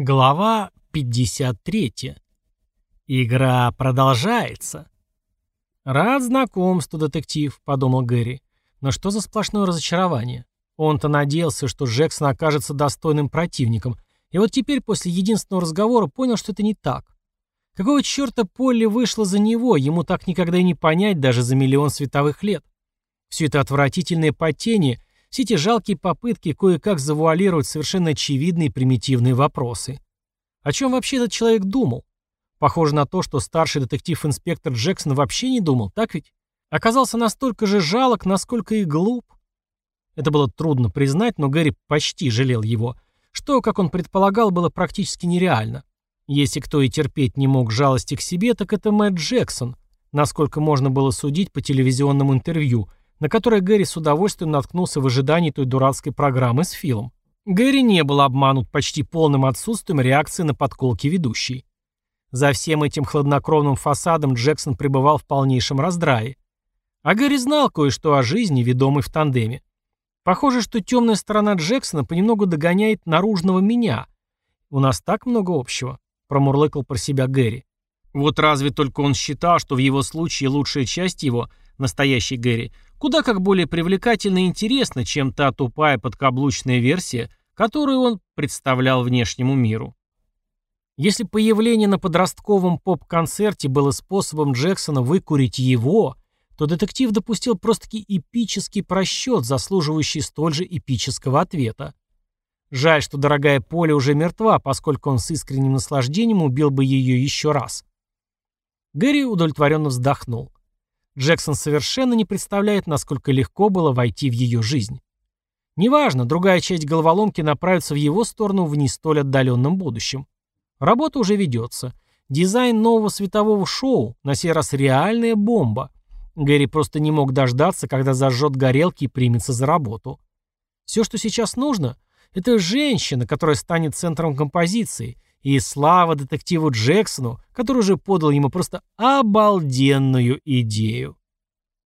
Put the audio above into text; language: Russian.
Глава 53. Игра продолжается. «Рад знакомству, детектив», — подумал Гэри. Но что за сплошное разочарование? Он-то надеялся, что Джексон окажется достойным противником, и вот теперь после единственного разговора понял, что это не так. Какого черта Полли вышла за него, ему так никогда и не понять даже за миллион световых лет. Все это отвратительное потение все эти жалкие попытки кое-как завуалировать совершенно очевидные примитивные вопросы. О чем вообще этот человек думал? Похоже на то, что старший детектив-инспектор Джексон вообще не думал, так ведь? Оказался настолько же жалок, насколько и глуп. Это было трудно признать, но Гэри почти жалел его, что, как он предполагал, было практически нереально. Если кто и терпеть не мог жалости к себе, так это Мэтт Джексон, насколько можно было судить по телевизионному интервью, на которое Гэри с удовольствием наткнулся в ожидании той дурацкой программы с Филом. Гэри не был обманут почти полным отсутствием реакции на подколки ведущей. За всем этим хладнокровным фасадом Джексон пребывал в полнейшем раздрае. А Гэри знал кое-что о жизни, ведомой в тандеме. Похоже, что темная сторона Джексона понемногу догоняет наружного меня. У нас так много общего, промурлыкал про себя Гэри. Вот разве только он считал, что в его случае лучшая часть его, настоящий Гэри, Куда как более привлекательно и интересно, чем та тупая подкаблучная версия, которую он представлял внешнему миру. Если появление на подростковом поп-концерте было способом Джексона выкурить его, то детектив допустил просто-таки эпический просчет, заслуживающий столь же эпического ответа. Жаль, что дорогая Поля уже мертва, поскольку он с искренним наслаждением убил бы ее еще раз. Гэри удовлетворенно вздохнул. Джексон совершенно не представляет, насколько легко было войти в ее жизнь. Неважно, другая часть головоломки направится в его сторону в не столь отдаленном будущем. Работа уже ведется. Дизайн нового светового шоу, на сей раз реальная бомба. Гэри просто не мог дождаться, когда зажжет горелки и примется за работу. Все, что сейчас нужно, это женщина, которая станет центром композиции, и слава детективу Джексону, который уже подал ему просто обалденную идею.